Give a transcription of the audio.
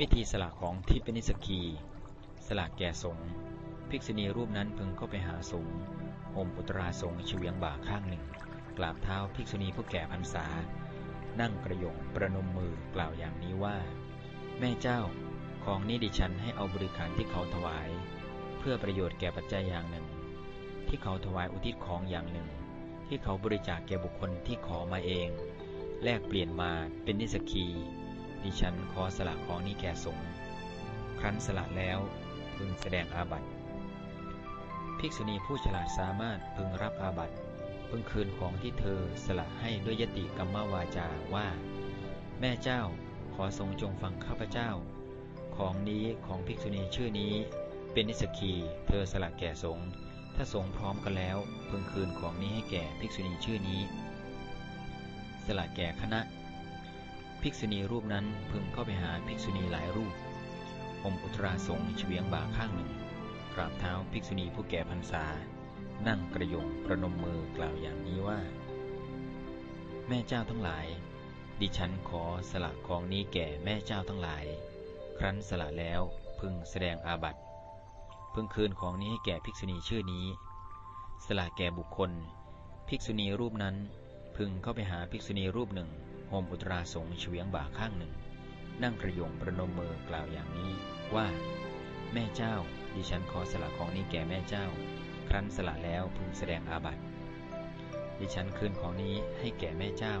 วิธีสละของทิพนิสกี สละแก่สงภิกษุณีรูปนั้นพึงเข้าไปหาสงห่มอุตราสงฆ์เฉียงบ่าข้างหนึ่ง กราบเท้าภิกษุณีผู้แก่พรรษา นั่งกระยงประนมมือกล่าวอย่างนี้ว่า แม่เจ้าของนี้ดิฉันให้เอาบริการที่เขาถวาย เพื่อประโยชน์แก่ปัจจัยอย่างหนึ่ง ที่เขาถวายอุทิศของอย่างหนึ่ง ที่เขาบริจาคแก่บุคคลที่ขอมาเอง แลกเปลี่ยนมาเป็นนิสกี ดิฉันขอสละของนี้แก่สงฆ์ครั้นสละแล้วพึงแสดงอาบัติ ภิกษุณีผู้ฉลาดสามารถพึงรับอาบัติพึงคืนของที่เธอสละให้ด้วยยติกรรมวาจาว่า แม่เจ้าขอทรงจงฟังข้าพเจ้า ของนี้ของภิกษุณีชื่อนี้ เป็นนิสกีเธอสละแก่สงฆ์ถ้าสงฆ์พร้อมกันแล้วพึงคืนของนี้ให้แก่ภิกษุณีชื่อนี้ สละแก่คณะ ภิกษุณีรูปนั้นพึงเข้าไปหาภิกษุณีหลายรูป อมอุตราสงเฉียงบ่าข้างหนึ่งกราบเท้าภิกษุณีผู้แก่พรรษา นั่งกระยงประนมมือกล่าวอย่างนี้ว่า แม่เจ้าทั้งหลาย ดิฉันขอสละของนี้แก่แม่เจ้าทั้งหลาย ครั้นสละแล้วพึงแสดงอาบัติพึงคืนของนี้ให้แก่ภิกษุณีชื่อนี้ สละแก่บุคคล ภิกษุณีรูปนั้นพึงเข้าไปหาภิกษุณีรูปหนึ่ง โฮมอุตราสงเฉียงบ่าข้างหนึ่ง นั่งกระยงประนมมือกล่าวอย่างนี้ว่า แม่เจ้า ดิฉันขอสละของนี้แก่แม่เจ้า ครั้นสละแล้วพึงแสดงอาบัติ ดิฉันคืนของนี้ให้แก่แม่เจ้า